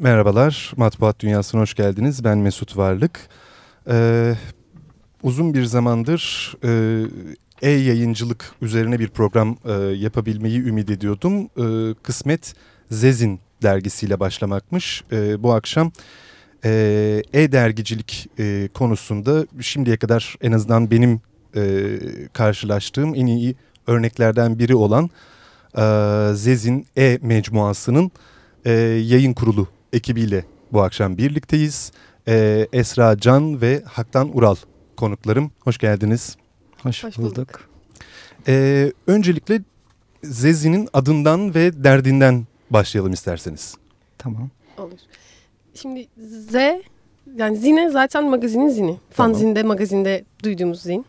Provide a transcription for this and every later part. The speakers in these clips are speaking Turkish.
Merhabalar, Matbuat Dünyası'na hoş geldiniz. Ben Mesut Varlık. Ee, uzun bir zamandır e, e-yayıncılık üzerine bir program e, yapabilmeyi ümit ediyordum. E, kısmet Zezin dergisiyle başlamakmış. E, bu akşam e-dergicilik e, konusunda şimdiye kadar en azından benim e, karşılaştığım en iyi örneklerden biri olan e, Zezin E-Mecmuası'nın e, yayın kurulu ekibiyle bu akşam birlikteyiz. E, Esra Can ve Haktan Ural konuklarım. Hoş geldiniz. Hoş, Hoş bulduk. bulduk. E, öncelikle Zezi'nin adından ve derdinden başlayalım isterseniz. Tamam. Olur. Şimdi Z yani Zine zaten magazinin zini. Tamam. Fanzinde magazinde duyduğumuz zin.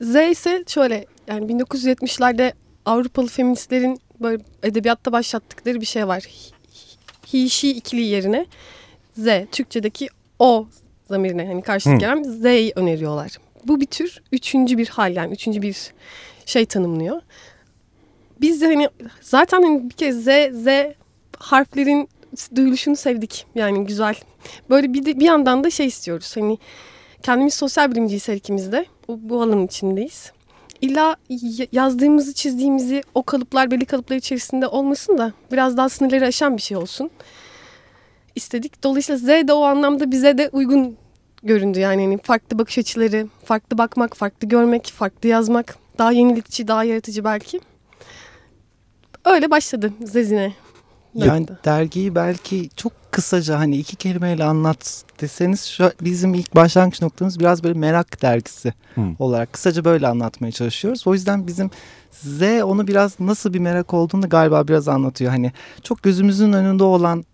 Z ise şöyle yani 1970'lerde Avrupalı feministlerin böyle edebiyatta başlattıkları bir şey var he, she ikili yerine Z, Türkçedeki o zamirine hani karşılık gelen Z'yi öneriyorlar. Bu bir tür üçüncü bir hal yani üçüncü bir şey tanımlıyor. Biz de hani zaten hani bir kez Z, Z harflerin duyuluşunu sevdik. Yani güzel. Böyle bir, de, bir yandan da şey istiyoruz. Hani kendimiz sosyal bilimciyiz her ikimiz de. Bu, bu alanın içindeyiz illa yazdığımızı çizdiğimizi o kalıplar belli kalıplar içerisinde olmasın da biraz daha sınırları aşan bir şey olsun istedik. Dolayısıyla Z de o anlamda bize de uygun göründü. Yani hani farklı bakış açıları, farklı bakmak, farklı görmek, farklı yazmak. Daha yenilikçi, daha yaratıcı belki. Öyle başladı Zezine. Yani dergiyi belki çok kısaca hani iki kelimeyle anlat deseniz şu bizim ilk başlangıç noktamız biraz böyle merak dergisi hmm. olarak kısaca böyle anlatmaya çalışıyoruz. O yüzden bizim Z onu biraz nasıl bir merak olduğunu galiba biraz anlatıyor. Hani çok gözümüzün önünde olan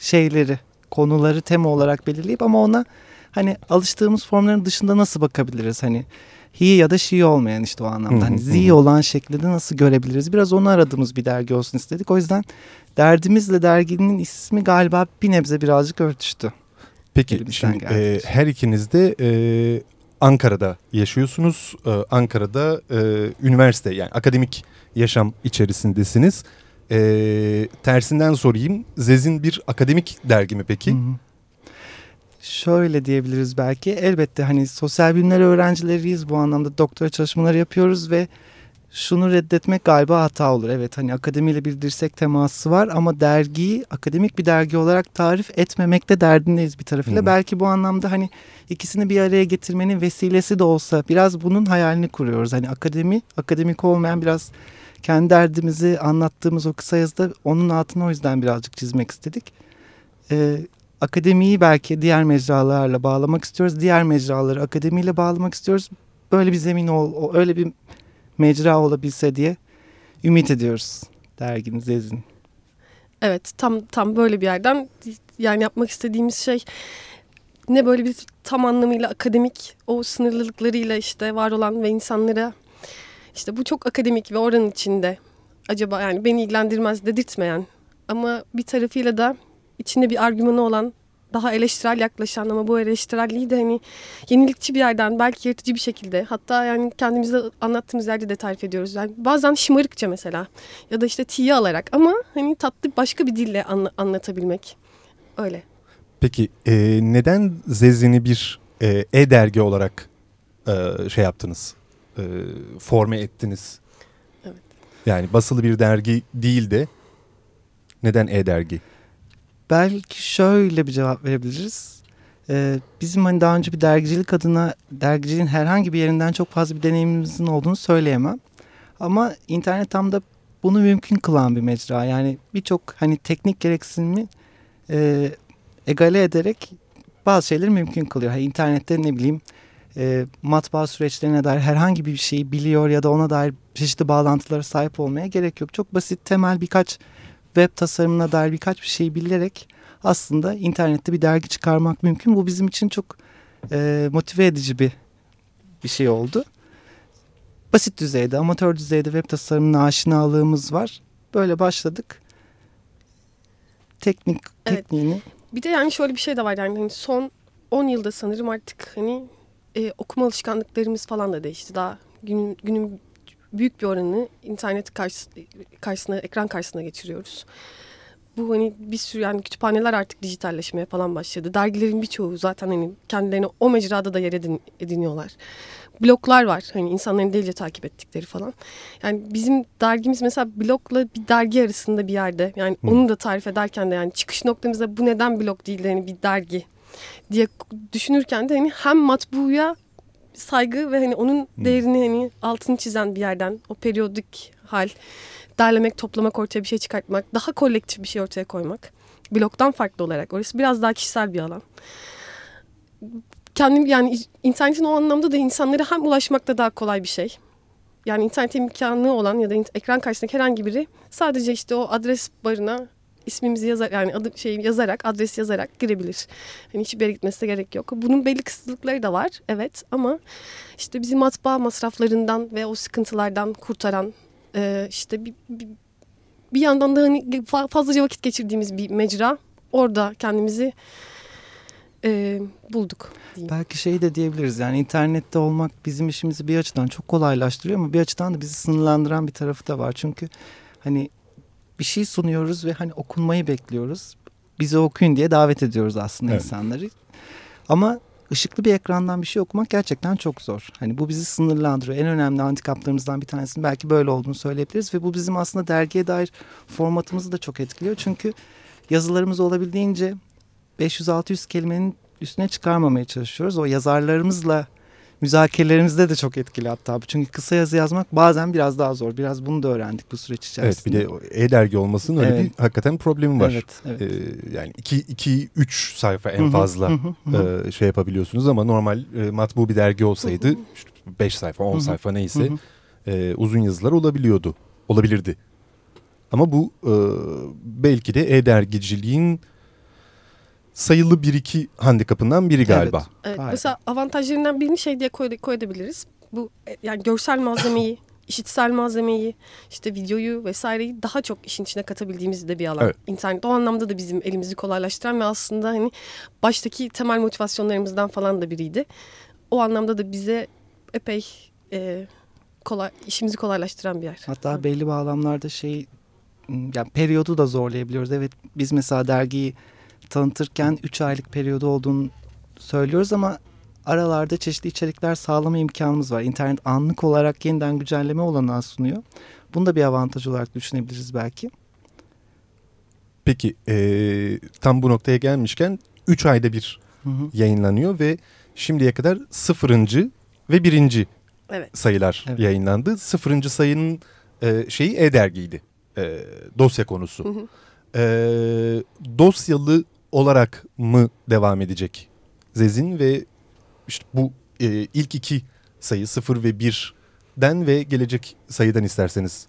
şeyleri, konuları tema olarak belirleyip ama ona hani alıştığımız formların dışında nasıl bakabiliriz? Hani he ya da she olmayan işte o anlamda. Hani z olan şeklinde nasıl görebiliriz? Biraz onu aradığımız bir dergi olsun istedik. O yüzden derdimizle derginin ismi galiba bir nebze birazcık örtüştü. Peki şimdi e, her ikiniz de e, Ankara'da yaşıyorsunuz. E, Ankara'da e, üniversite yani akademik yaşam içerisindesiniz. E, tersinden sorayım. Zezin bir akademik dergi mi peki? Hı hı. Şöyle diyebiliriz belki. Elbette hani sosyal bilimler öğrencileriyiz bu anlamda doktora çalışmaları yapıyoruz ve şunu reddetmek galiba hata olur. Evet hani akademiyle bir dirsek teması var ama dergiyi akademik bir dergi olarak tarif etmemekte derdindeyiz bir tarafıyla. Hmm. Belki bu anlamda hani ikisini bir araya getirmenin vesilesi de olsa biraz bunun hayalini kuruyoruz. Hani akademi, akademik olmayan biraz kendi derdimizi anlattığımız o kısa yazıda onun altını o yüzden birazcık çizmek istedik. Ee, akademiyi belki diğer mecralarla bağlamak istiyoruz. Diğer mecraları akademiyle bağlamak istiyoruz. Böyle bir zemin ol, öyle bir mecra olabilse diye ümit ediyoruz derginiz Ezin. Evet tam tam böyle bir yerden yani yapmak istediğimiz şey ne böyle bir tam anlamıyla akademik o sınırlılıklarıyla işte var olan ve insanlara işte bu çok akademik ve oranın içinde acaba yani beni ilgilendirmez dedirtmeyen ama bir tarafıyla da içinde bir argümanı olan daha eleştirel yaklaşan ama bu eleştirelliği de hani yenilikçi bir yerden belki yaratıcı bir şekilde hatta yani kendimizde anlattığımız yerde de tarif ediyoruz. Yani bazen şımarıkça mesela ya da işte tiye alarak ama hani tatlı başka bir dille anla, anlatabilmek öyle. Peki e, neden Zezzin'i bir e-dergi e olarak e, şey yaptınız? E, forme ettiniz? Evet. Yani basılı bir dergi değil de neden e-dergi? Belki şöyle bir cevap verebiliriz. Ee, bizim hani daha önce bir dergicilik adına dergiciliğin herhangi bir yerinden çok fazla bir deneyimimizin olduğunu söyleyemem. Ama internet tam da bunu mümkün kılan bir mecra. Yani birçok hani teknik gereksinimi e, egale ederek bazı şeyleri mümkün kılıyor. Yani internette ne bileyim e, matbaa süreçlerine dair herhangi bir şeyi biliyor ya da ona dair çeşitli bağlantılara sahip olmaya gerek yok. Çok basit temel birkaç web tasarımına dair birkaç bir şey bilerek aslında internette bir dergi çıkarmak mümkün. Bu bizim için çok e, motive edici bir bir şey oldu. Basit düzeyde, amatör düzeyde web tasarımına aşinalığımız var. Böyle başladık. Teknik, evet. tekniğini. Bir de yani şöyle bir şey de var yani hani son 10 yılda sanırım artık hani e, okuma alışkanlıklarımız falan da değişti. Daha günün, günün büyük bir oranını internet karşı, karşısına, ekran karşısına geçiriyoruz. Bu hani bir sürü yani kütüphaneler artık dijitalleşmeye falan başladı. Dergilerin birçoğu zaten hani kendilerini o mecrada da yer edin, ediniyorlar. Bloklar var hani insanların delice takip ettikleri falan. Yani bizim dergimiz mesela blokla bir dergi arasında bir yerde. Yani Hı. onu da tarif ederken de yani çıkış noktamızda bu neden blok değil de hani bir dergi diye düşünürken de hani hem matbuya saygı ve hani onun değerini hani altını çizen bir yerden o periyodik hal derlemek, toplamak, ortaya bir şey çıkartmak, daha kolektif bir şey ortaya koymak. Bloktan farklı olarak. Orası biraz daha kişisel bir alan. Kendim yani internetin o anlamda da insanlara hem ulaşmakta daha kolay bir şey. Yani internet imkanı olan ya da ekran karşısındaki herhangi biri sadece işte o adres barına ismimizi yazar yani adı şey yazarak adres yazarak girebilir. Hani hiçbir yere gitmesine gerek yok. Bunun belli kısıtlıkları da var evet ama işte bizi matbaa masraflarından ve o sıkıntılardan kurtaran e, işte bir, bir, bir yandan da hani fazlaca vakit geçirdiğimiz bir mecra. Orada kendimizi e, bulduk. Diyeyim. Belki şey de diyebiliriz yani internette olmak bizim işimizi bir açıdan çok kolaylaştırıyor ama bir açıdan da bizi sınırlandıran bir tarafı da var. Çünkü hani bir şey sunuyoruz ve hani okunmayı bekliyoruz. Bizi okuyun diye davet ediyoruz aslında evet. insanları. Ama ışıklı bir ekrandan bir şey okumak gerçekten çok zor. Hani bu bizi sınırlandırıyor. En önemli handikaplarımızdan bir tanesinin belki böyle olduğunu söyleyebiliriz ve bu bizim aslında dergiye dair formatımızı da çok etkiliyor. Çünkü yazılarımız olabildiğince 500-600 kelimenin üstüne çıkarmamaya çalışıyoruz. O yazarlarımızla müzakerelerimizde de çok etkili hatta. Çünkü kısa yazı yazmak bazen biraz daha zor. Biraz bunu da öğrendik bu süreç içerisinde. Evet bir de e-dergi olmasının öyle evet. bir hakikaten problemi var. Evet, evet. Ee, yani 2-3 sayfa en fazla e, şey yapabiliyorsunuz ama normal e, matbu bir dergi olsaydı 5 sayfa 10 sayfa neyse e, uzun yazılar olabiliyordu. Olabilirdi. Ama bu e, belki de e-dergiciliğin sayılı bir iki handikapından biri galiba. Evet, evet. Mesela avantajlarından birini şey diye koy, koyabiliriz. Bu e, yani görsel malzemeyi, işitsel malzemeyi, işte videoyu vesaireyi daha çok işin içine katabildiğimiz de bir alan. Evet. İnternet o anlamda da bizim elimizi kolaylaştıran ve aslında hani baştaki temel motivasyonlarımızdan falan da biriydi. O anlamda da bize epey e, kolay işimizi kolaylaştıran bir yer. Hatta belli bağlamlarda şey yani periyodu da zorlayabiliyoruz. Evet biz mesela dergiyi tanıtırken 3 aylık periyodu olduğunu söylüyoruz ama aralarda çeşitli içerikler sağlama imkanımız var. İnternet anlık olarak yeniden güncelleme olanağı sunuyor. Bunu da bir avantaj olarak düşünebiliriz belki. Peki e, tam bu noktaya gelmişken 3 ayda bir hı hı. yayınlanıyor ve şimdiye kadar sıfırıncı ve birinci evet. sayılar evet. yayınlandı. Sıfırıncı sayının e, şeyi e-dergiydi. E, dosya konusu. Hı hı. E, dosyalı olarak mı devam edecek Zezin ve işte bu e, ilk iki sayı 0 ve 1'den ve gelecek sayıdan isterseniz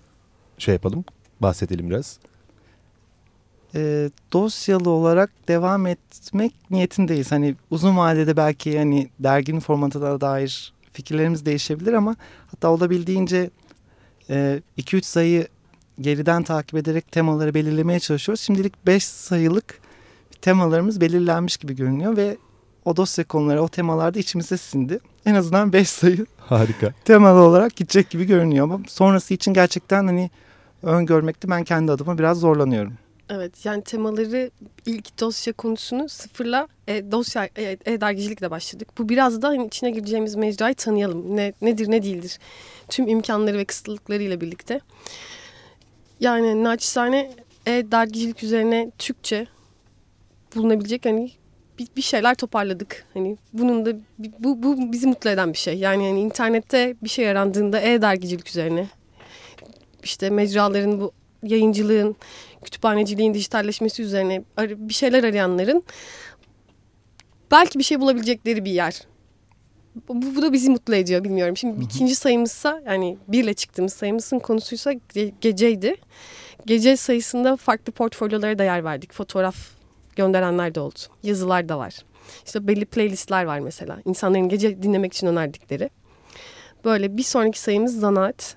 şey yapalım bahsedelim biraz. E, dosyalı olarak devam etmek niyetindeyiz. Hani uzun vadede belki hani derginin formatına dair fikirlerimiz değişebilir ama hatta olabildiğince 2-3 e, sayı geriden takip ederek temaları belirlemeye çalışıyoruz. Şimdilik 5 sayılık temalarımız belirlenmiş gibi görünüyor ve o dosya konuları o temalarda içimize sindi. En azından 5 sayı harika temalı olarak gidecek gibi görünüyor ama sonrası için gerçekten hani öngörmekte ben kendi adıma biraz zorlanıyorum. Evet yani temaları ilk dosya konusunu sıfırla e, dosya e, e, dergicilikle başladık. Bu biraz da hani içine gireceğimiz mecrayı tanıyalım. Ne, nedir ne değildir. Tüm imkanları ve kısıtlıklarıyla birlikte. Yani naçizane e, dergicilik üzerine Türkçe bulunabilecek hani bir, bir şeyler toparladık. Hani bunun da bu, bu bizi mutlu eden bir şey. Yani hani internette bir şey arandığında e-dergicilik üzerine işte mecraların bu yayıncılığın, kütüphaneciliğin dijitalleşmesi üzerine bir şeyler arayanların belki bir şey bulabilecekleri bir yer. Bu, bu da bizi mutlu ediyor bilmiyorum. Şimdi Hı -hı. ikinci sayımızsa yani birle çıktığımız sayımızın konusuysa geceydi. Gece sayısında farklı portfolyolara da yer verdik. Fotoğraf gönderenler de oldu. Yazılar da var. İşte belli playlistler var mesela. İnsanların gece dinlemek için önerdikleri. Böyle bir sonraki sayımız zanaat.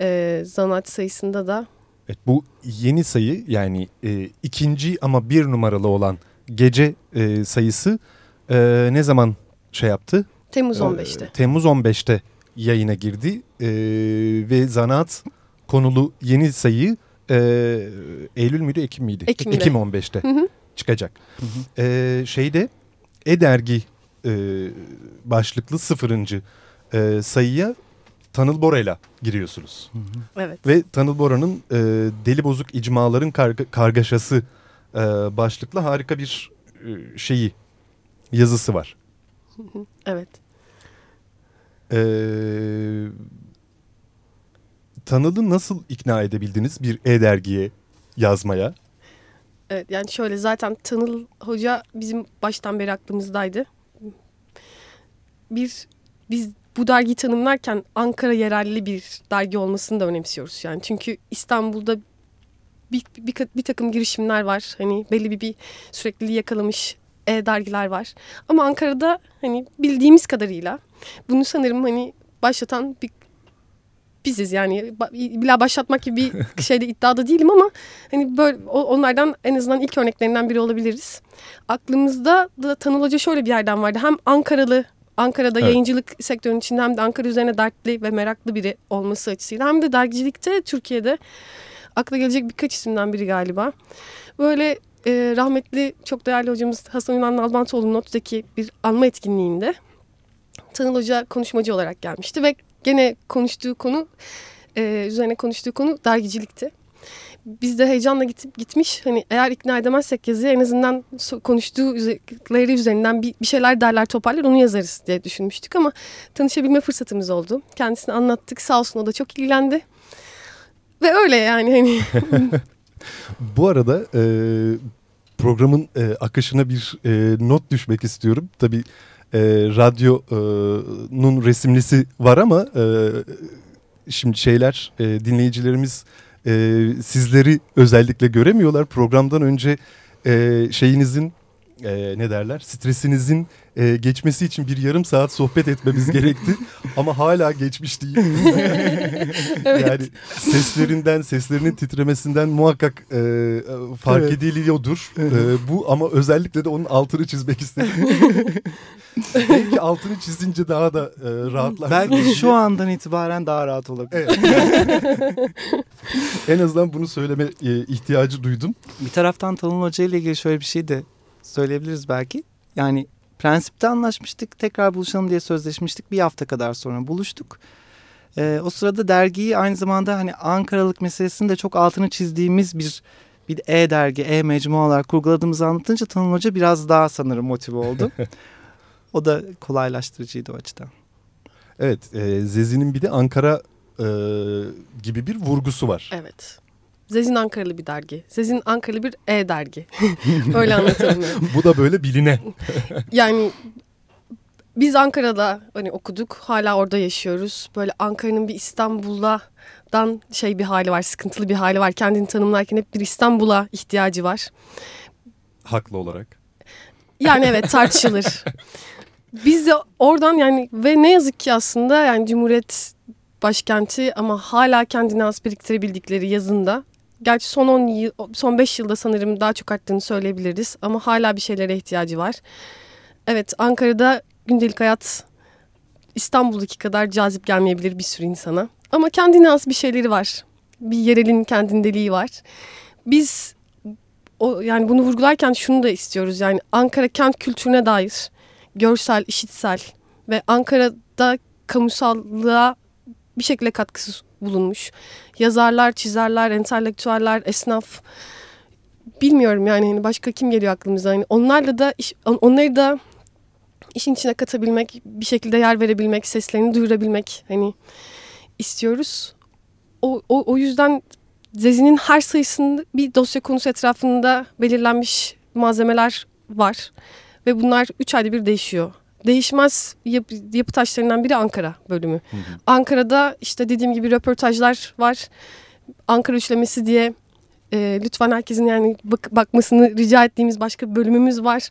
Ee, zanaat sayısında da Evet, bu yeni sayı yani e, ikinci ama bir numaralı olan gece e, sayısı e, ne zaman şey yaptı? Temmuz 15'te. E, Temmuz 15'te yayına girdi e, ve zanaat konulu yeni sayı e, Eylül müydü Ekim miydi? Ekim'de. Ekim 15'te Hı hı. çıkacak. E, şeyde E-Dergi e, başlıklı sıfırıncı e, sayıya Tanıl Bora'yla giriyorsunuz. Evet. Ve Tanıl Bora'nın e, Deli Bozuk İcmaların Karga- Kargaşası e, başlıklı harika bir e, şeyi yazısı var. Evet. E, Tanıl'ı nasıl ikna edebildiniz bir E-Dergi'ye yazmaya? Evet yani şöyle zaten Tanıl Hoca bizim baştan beri aklımızdaydı. Bir biz bu dergiyi tanımlarken Ankara yerelli bir dergi olmasını da önemsiyoruz yani. Çünkü İstanbul'da bir, bir, bir takım girişimler var. Hani belli bir, bir sürekliliği yakalamış e-dergiler var. Ama Ankara'da hani bildiğimiz kadarıyla bunu sanırım hani başlatan bir biziz yani bila başlatmak gibi bir şeyde iddiada değilim ama hani böyle onlardan en azından ilk örneklerinden biri olabiliriz. Aklımızda da Tanıl Hoca şöyle bir yerden vardı. Hem Ankaralı Ankara'da Evet. yayıncılık sektörünün içinde hem de Ankara üzerine dertli ve meraklı biri olması açısıyla hem de dergicilikte Türkiye'de akla gelecek birkaç isimden biri galiba. Böyle e, rahmetli çok değerli hocamız Hasan Ünal Nalbantoğlu'nun Not'taki bir anma etkinliğinde Tanıl Hoca konuşmacı olarak gelmişti ve gene konuştuğu konu e, üzerine konuştuğu konu dergicilikti. Biz de heyecanla gitip gitmiş hani eğer ikna edemezsek yazıya en azından konuştuğu üzerleri üzerinden bir, bir şeyler derler toparlar onu yazarız diye düşünmüştük ama tanışabilme fırsatımız oldu. Kendisine anlattık sağ olsun o da çok ilgilendi. Ve öyle yani hani Bu arada e, programın e, akışına bir e, not düşmek istiyorum. Tabii e, radyonun resimlisi var ama e, şimdi şeyler e, dinleyicilerimiz e, sizleri özellikle göremiyorlar. Programdan önce e, şeyinizin e, ne derler stresinizin e, geçmesi için bir yarım saat sohbet etmemiz gerekti. ama hala geçmiş değil. Evet. Yani seslerinden, seslerinin titremesinden muhakkak e, fark Evet. ediliyordur. E, bu ama özellikle de onun altını çizmek istedim. Belki altını çizince daha da e, rahatlar. Belki şu andan itibaren daha rahat olabilir. Evet. en azından bunu söyleme e, ihtiyacı duydum. Bir taraftan Talon Hoca ile ilgili şöyle bir şey de söyleyebiliriz belki. Yani prensipte anlaşmıştık. Tekrar buluşalım diye sözleşmiştik. Bir hafta kadar sonra buluştuk. Ee, o sırada dergiyi aynı zamanda hani Ankaralık meselesini de çok altını çizdiğimiz bir bir e-dergi, e-mecmu olarak kurguladığımızı anlatınca Talon Hoca biraz daha sanırım motive oldu. o da kolaylaştırıcıydı o açıdan. Evet, e, Zezi'nin bir de Ankara e, gibi bir vurgusu var. evet. Zezin Ankaralı bir dergi. Zezin Ankaralı bir e-dergi. Öyle anlatalım. Bu da böyle biline. Yani biz Ankara'da hani okuduk. Hala orada yaşıyoruz. Böyle Ankara'nın bir İstanbul'dan şey bir hali var. Sıkıntılı bir hali var. Kendini tanımlarken hep bir İstanbul'a ihtiyacı var. Haklı olarak. Yani evet tartışılır. Biz de oradan yani ve ne yazık ki aslında yani Cumhuriyet başkenti ama hala kendine az biriktirebildikleri yazında. Gerçi son 10 yıl, son 5 yılda sanırım daha çok arttığını söyleyebiliriz ama hala bir şeylere ihtiyacı var. Evet Ankara'da gündelik hayat İstanbul'daki kadar cazip gelmeyebilir bir sürü insana. Ama kendine az bir şeyleri var. Bir yerelin kendindeliği var. Biz o yani bunu vurgularken şunu da istiyoruz. Yani Ankara kent kültürüne dair görsel, işitsel ve Ankara'da kamusallığa bir şekilde katkısı bulunmuş. Yazarlar, çizerler, entelektüeller, esnaf bilmiyorum yani hani başka kim geliyor aklımıza. Yani onlarla da iş- on- onları da işin içine katabilmek, bir şekilde yer verebilmek, seslerini duyurabilmek hani istiyoruz. O, o, o yüzden Zezi'nin her sayısında bir dosya konusu etrafında belirlenmiş malzemeler var. Ve bunlar 3 ayda bir değişiyor. Değişmez yapı, yapı taşlarından biri Ankara bölümü. Ankara'da işte dediğim gibi röportajlar var. Ankara üçlemesi diye e, lütfen herkesin yani bak- bakmasını rica ettiğimiz başka bir bölümümüz var.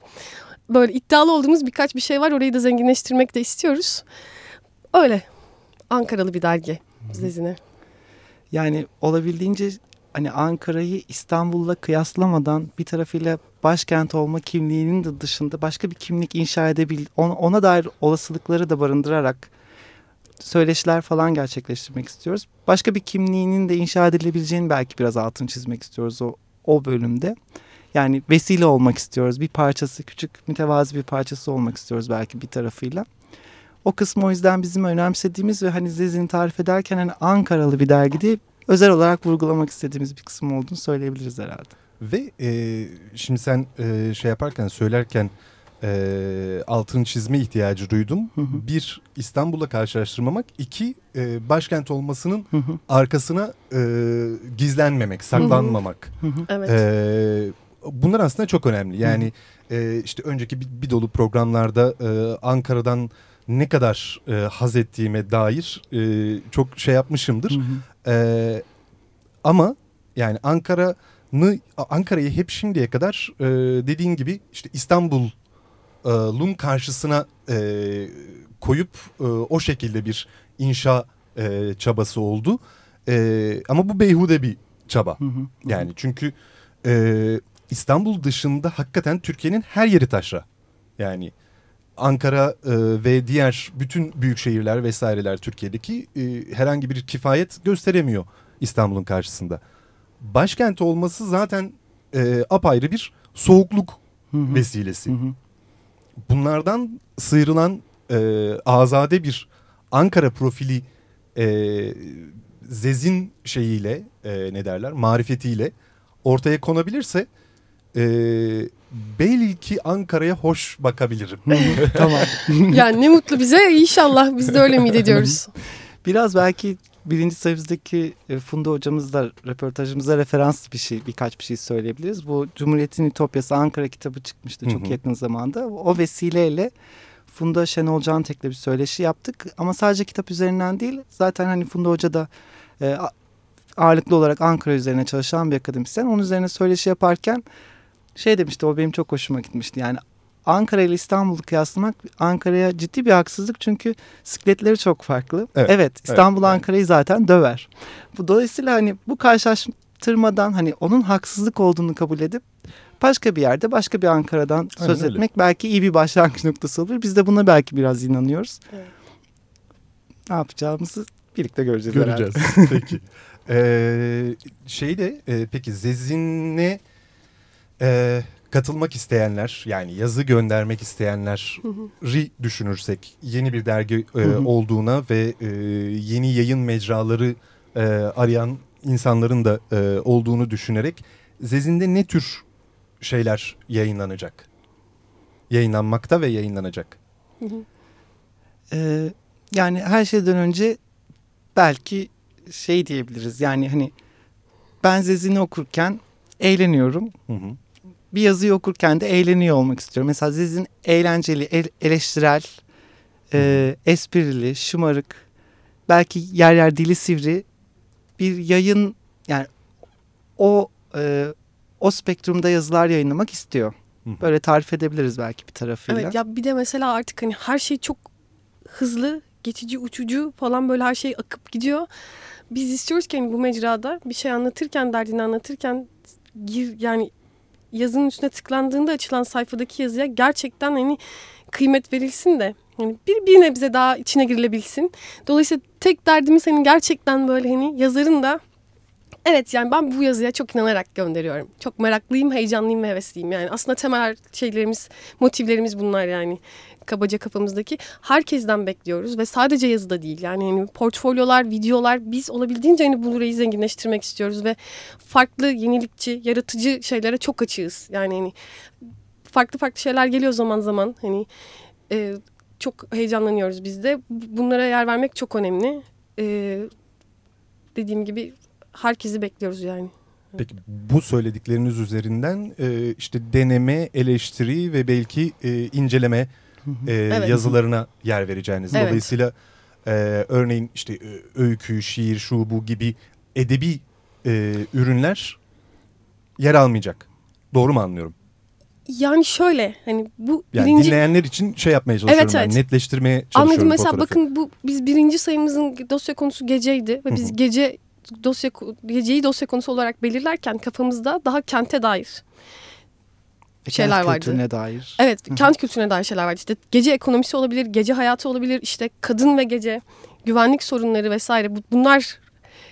Böyle iddialı olduğumuz birkaç bir şey var. Orayı da zenginleştirmek de istiyoruz. Öyle. Ankaralı bir dergi Zezine. Yani olabildiğince hani Ankara'yı İstanbul'la kıyaslamadan bir tarafıyla başkent olma kimliğinin de dışında başka bir kimlik inşa edebil ona, dair olasılıkları da barındırarak söyleşiler falan gerçekleştirmek istiyoruz. Başka bir kimliğinin de inşa edilebileceğini belki biraz altını çizmek istiyoruz o, o bölümde. Yani vesile olmak istiyoruz. Bir parçası, küçük mütevazi bir parçası olmak istiyoruz belki bir tarafıyla. O kısmı o yüzden bizim önemsediğimiz ve hani Zezin'i tarif ederken hani Ankaralı bir dergi değil, özel olarak vurgulamak istediğimiz bir kısım olduğunu söyleyebiliriz herhalde. Ve e, şimdi sen e, şey yaparken söylerken e, altın çizme ihtiyacı duydum. Hı hı. Bir İstanbul'la karşılaştırmamak, iki e, başkent olmasının Hı hı, arkasına e, gizlenmemek, saklanmamak. hı hı. Evet. E, bunlar aslında çok önemli. Yani e, işte önceki bir, bir dolu programlarda e, Ankara'dan ne kadar e, haz ettiğime dair e, çok şey yapmışımdır. Hı hı. Ee, ama yani Ankara'nı Ankara'yı hep şimdiye kadar e, dediğin gibi işte İstanbul'un karşısına e, koyup e, o şekilde bir inşa e, çabası oldu. E, ama bu beyhude bir çaba. Hı hı. Yani çünkü e, İstanbul dışında hakikaten Türkiye'nin her yeri taşra. Yani Ankara e, ve diğer bütün büyük şehirler vesaireler Türkiye'deki e, herhangi bir kifayet gösteremiyor İstanbul'un karşısında. Başkent olması zaten e, apayrı bir soğukluk Hı hı. vesilesi. Hı hı. Bunlardan sıyrılan e, azade bir Ankara profili e, Zez'in şeyiyle e, ne derler marifetiyle ortaya konabilirse e, belki Ankara'ya hoş bakabilirim. tamam. yani ne mutlu bize. İnşallah biz de öyle miydi ediyoruz. Biraz belki birinci sayımızdaki e, Funda hocamızla röportajımıza referans bir şey, birkaç bir şey söyleyebiliriz. Bu Cumhuriyet'in Ütopyası Ankara kitabı çıkmıştı çok Hı hı. yakın zamanda. O vesileyle Funda Şenol Cantek'le bir söyleşi yaptık. Ama sadece kitap üzerinden değil, zaten hani Funda Hoca da e, ağırlıklı olarak Ankara üzerine çalışan bir akademisyen. Onun üzerine söyleşi yaparken şey demişti, o benim çok hoşuma gitmişti. Yani Ankara ile İstanbul'u kıyaslamak Ankara'ya ciddi bir haksızlık çünkü sikletleri çok farklı. Evet, Evet, İstanbul evet. Ankara'yı zaten döver. Bu dolayısıyla hani bu karşılaştırmadan hani onun haksızlık olduğunu kabul edip başka bir yerde başka bir Ankara'dan söz Aynen öyle. etmek belki iyi bir başlangıç noktası olur. Biz de buna belki biraz inanıyoruz. Evet. Ne yapacağımızı birlikte göreceğiz, herhalde. Göreceğiz. peki. Ee, şey de e, peki Zezin'e e, katılmak isteyenler yani yazı göndermek isteyenleri düşünürsek yeni bir dergi e, olduğuna ve e, yeni yayın mecraları e, arayan insanların da e, olduğunu düşünerek Zezin'de ne tür şeyler yayınlanacak? Yayınlanmakta ve yayınlanacak. Ee, yani her şeyden önce belki şey diyebiliriz. Yani hani ben Zezin'i okurken eğleniyorum. Hı hı. Bir yazıyı okurken de eğleniyor olmak istiyorum. Mesela Ziz'in eğlenceli, el- eleştirel, e, esprili, şımarık, belki yer yer dili sivri bir yayın yani o e, o spektrumda yazılar yayınlamak istiyor. Böyle tarif edebiliriz belki bir tarafıyla. Evet ya bir de mesela artık hani her şey çok hızlı, geçici, uçucu falan böyle her şey akıp gidiyor. Biz istiyoruz ki hani bu mecrada bir şey anlatırken, derdini anlatırken gir yani yazının üstüne tıklandığında açılan sayfadaki yazıya gerçekten hani kıymet verilsin de yani bir, bir nebze daha içine girilebilsin. Dolayısıyla tek derdimiz hani gerçekten böyle hani yazarın da Evet yani ben bu yazıya çok inanarak gönderiyorum. Çok meraklıyım, heyecanlıyım ve hevesliyim. Yani aslında temel şeylerimiz, motivlerimiz bunlar yani. Kabaca kafamızdaki. Herkesten bekliyoruz ve sadece yazıda değil. Yani hani portfolyolar, videolar biz olabildiğince hani Blu-ray'i zenginleştirmek istiyoruz ve farklı, yenilikçi, yaratıcı şeylere çok açığız. Yani hani farklı farklı şeyler geliyor zaman zaman. Hani e, çok heyecanlanıyoruz biz de. Bunlara yer vermek çok önemli. E, dediğim gibi herkesi bekliyoruz yani. Peki bu söyledikleriniz üzerinden e, işte deneme, eleştiri ve belki e, inceleme e, Evet. yazılarına yer vereceğiniz. Evet. Dolayısıyla e, örneğin işte e, öykü, şiir, şu bu gibi edebi e, ürünler yer almayacak. Doğru mu anlıyorum? Yani şöyle hani bu Yani birinci... dinleyenler için şey yapmaya çalışıyorum Evet, ben. evet. Netleştirmeye çalışıyorum Anladım mesela fotoğrafı. bakın bu biz birinci sayımızın dosya konusu geceydi ve Hı biz hı. gece dosya geceyi dosya konusu olarak belirlerken kafamızda daha kente dair şeyler Kent vardı. kültürüne dair. Evet, kent kültürüne dair şeyler var. İşte gece ekonomisi olabilir, gece hayatı olabilir, işte kadın ve gece, güvenlik sorunları vesaire bunlar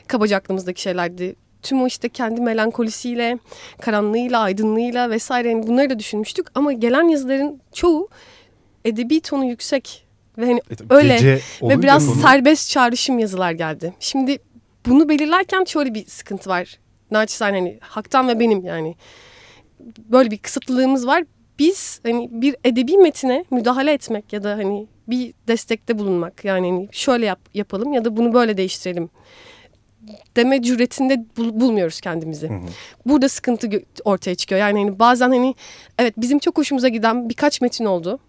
kabaca aklımızdaki şeylerdi. Tüm o işte kendi melankolisiyle, karanlığıyla, aydınlığıyla vesaire yani bunları da düşünmüştük. Ama gelen yazıların çoğu edebi tonu yüksek ve hani e, öyle ve biraz konu... serbest çağrışım yazılar geldi. Şimdi bunu belirlerken şöyle bir sıkıntı var. Naçizane hani Hak'tan ve benim yani böyle bir kısıtlılığımız var. Biz hani bir edebi metine müdahale etmek ya da hani bir destekte bulunmak yani hani şöyle yap, yapalım ya da bunu böyle değiştirelim deme cüretinde bul, bulmuyoruz kendimizi. Hı hı. Burada sıkıntı ortaya çıkıyor. Yani hani bazen hani evet bizim çok hoşumuza giden birkaç metin oldu.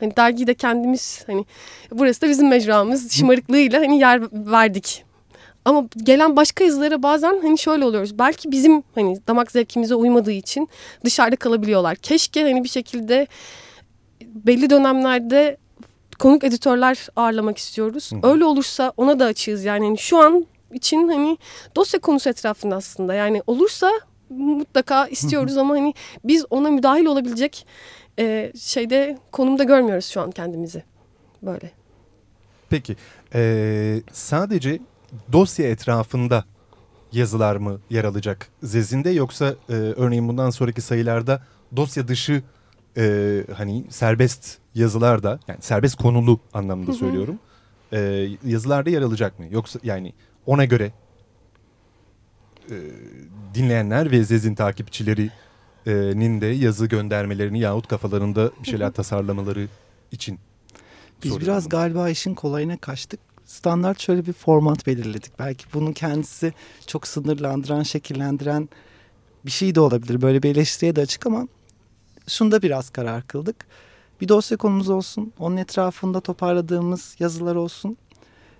Hani dergiyi de kendimiz hani burası da bizim mecramız şımarıklığıyla hani yer verdik. Ama gelen başka yazılara bazen hani şöyle oluyoruz. Belki bizim hani damak zevkimize uymadığı için dışarıda kalabiliyorlar. Keşke hani bir şekilde belli dönemlerde konuk editörler ağırlamak istiyoruz. Hı. Öyle olursa ona da açığız. Yani hani şu an için hani dosya konusu etrafında aslında. Yani olursa mutlaka istiyoruz ama hani biz ona müdahil olabilecek e, şeyde konumda görmüyoruz şu an kendimizi. Böyle. Peki e, sadece dosya etrafında yazılar mı yer alacak Zezin'de yoksa e, örneğin bundan sonraki sayılarda dosya dışı e, hani serbest yazılar da yani serbest konulu anlamında söylüyorum. E, yazılarda yer alacak mı? Yoksa yani ona göre e, dinleyenler ve Zezin takipçilerinin de yazı göndermelerini yahut kafalarında bir şeyler tasarlamaları için Biz biraz galiba işin kolayına kaçtık. Standart şöyle bir format belirledik. Belki bunun kendisi çok sınırlandıran, şekillendiren bir şey de olabilir. Böyle bir eleştiriye de açık ama şunda biraz karar kıldık. Bir dosya konumuz olsun. Onun etrafında toparladığımız yazılar olsun.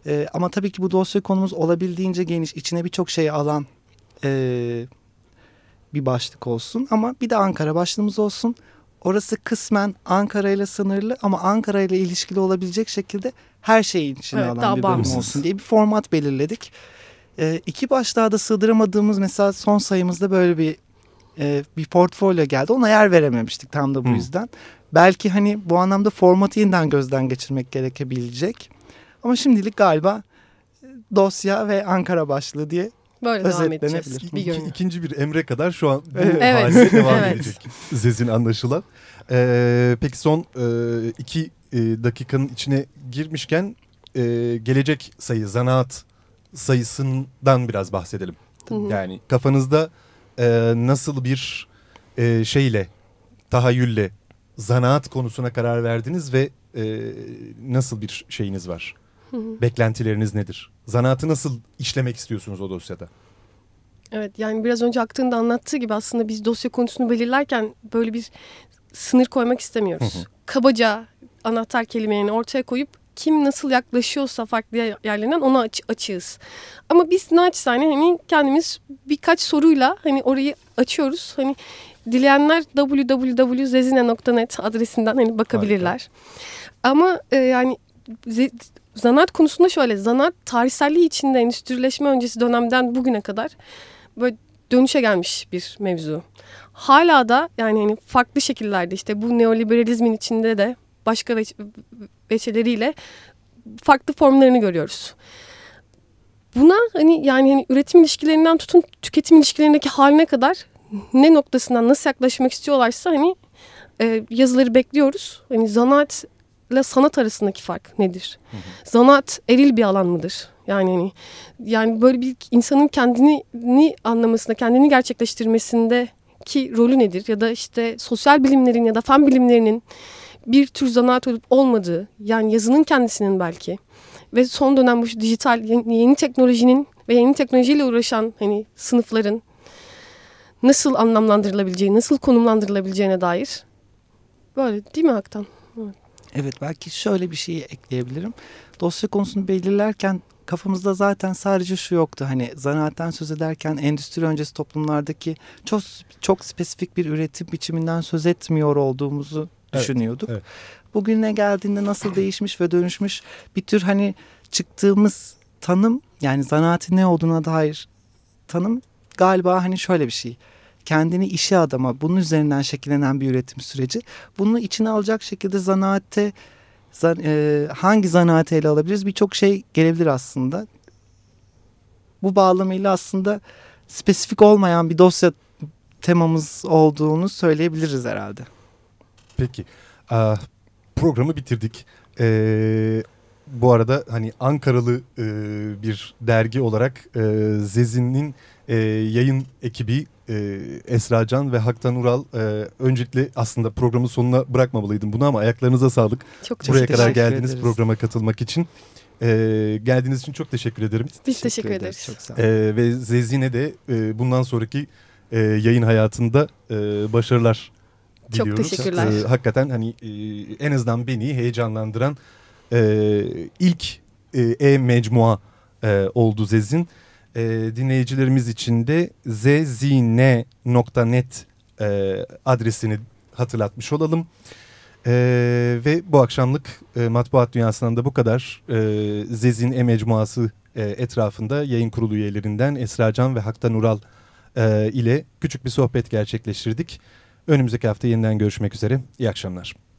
E, ama tabii ki bu dosya konumuz olabildiğince geniş, içine birçok şey alan e, bir başlık olsun. Ama bir de Ankara başlığımız olsun. Orası kısmen Ankara ile sınırlı ama Ankara ile ilişkili olabilecek şekilde her şeyin içine evet, alan bir bölüm olsun diye bir format belirledik. E, iki başlığa da sığdıramadığımız mesela son sayımızda böyle bir e, bir portfolyo geldi. Ona yer verememiştik tam da bu hmm. yüzden. Belki hani bu anlamda formatı yeniden gözden geçirmek gerekebilecek. Ama şimdilik galiba e, dosya ve Ankara başlığı diye Böyle devam edeceğiz. Bir İki, ikinci bir emre kadar şu an bu evet. halde devam evet. edecek Zezin anlaşılan. Ee, peki son e, iki e, dakikanın içine girmişken e, gelecek sayı zanaat sayısından biraz bahsedelim. Hı hı. Yani kafanızda e, nasıl bir e, şeyle tahayyülle zanaat konusuna karar verdiniz ve e, nasıl bir şeyiniz var? Beklentileriniz nedir? Zanaatı nasıl işlemek istiyorsunuz o dosyada? Evet yani biraz önce aktığında anlattığı gibi aslında biz dosya konusunu belirlerken böyle bir sınır koymak istemiyoruz. Kabaca anahtar kelimelerini ortaya koyup kim nasıl yaklaşıyorsa farklı yerlerinden ona aç açığız. Ama biz naçizane hani kendimiz birkaç soruyla hani orayı açıyoruz. Hani dileyenler www.zezine.net adresinden hani bakabilirler. Harika. Ama e, yani Zanaat konusunda şöyle, zanaat tarihselliği içinde endüstrileşme öncesi dönemden bugüne kadar böyle dönüşe gelmiş bir mevzu. Hala da yani hani farklı şekillerde işte bu neoliberalizmin içinde de başka veç veçeleriyle farklı formlarını görüyoruz. Buna hani yani hani üretim ilişkilerinden tutun tüketim ilişkilerindeki haline kadar ne noktasından nasıl yaklaşmak istiyorlarsa hani e, yazıları bekliyoruz. Hani zanaat ile sanat arasındaki fark nedir? Hı hı. Zanaat eril bir alan mıdır? Yani hani, yani böyle bir insanın kendini anlamasında, kendini gerçekleştirmesinde ki rolü nedir? Ya da işte sosyal bilimlerin ya da fen bilimlerinin bir tür zanaat olup olmadığı, yani yazının kendisinin belki ve son dönem bu dijital yeni, yeni teknolojinin ve yeni teknolojiyle uğraşan hani sınıfların nasıl anlamlandırılabileceği, nasıl konumlandırılabileceğine dair böyle değil mi Haktan? Evet. Evet belki şöyle bir şey ekleyebilirim. Dosya konusunu belirlerken kafamızda zaten sadece şu yoktu. Hani zanaatten söz ederken endüstri öncesi toplumlardaki çok çok spesifik bir üretim biçiminden söz etmiyor olduğumuzu evet, düşünüyorduk. Evet. Bugüne geldiğinde nasıl değişmiş ve dönüşmüş bir tür hani çıktığımız tanım yani zanaatin ne olduğuna dair tanım galiba hani şöyle bir şey kendini işe adama bunun üzerinden şekillenen bir üretim süreci. Bunu içine alacak şekilde zanaatte zan, e, hangi zanaatı ele alabiliriz birçok şey gelebilir aslında. Bu bağlamıyla aslında spesifik olmayan bir dosya temamız olduğunu söyleyebiliriz herhalde. Peki. Aa, programı bitirdik. Ee, bu arada hani Ankaralı e, bir dergi olarak e, Zezin'in e, yayın ekibi e, Esra Can ve Haktan Ural e, öncelikle aslında programın sonuna bırakmamalıydım bunu ama ayaklarınıza sağlık. Çok Buraya teşekkür kadar geldiniz ederiz. programa katılmak için. E, geldiğiniz için çok teşekkür ederim. Biz teşekkür ederiz. Çok sağ olun. E, ve Zezine de e, bundan sonraki e, yayın hayatında e, başarılar Çok diliyoruz. teşekkürler. E, hakikaten hani e, en azından beni heyecanlandıran e, ilk e, e-mecmua e, oldu Zezin. E, dinleyicilerimiz için de zezine.net e, adresini hatırlatmış olalım. E, ve bu akşamlık e, Matbuat Dünyası'ndan da bu kadar. E, Zezin e-mecmuası e, etrafında yayın kurulu üyelerinden Esra Can ve Haktan Ural e, ile küçük bir sohbet gerçekleştirdik. Önümüzdeki hafta yeniden görüşmek üzere. İyi akşamlar.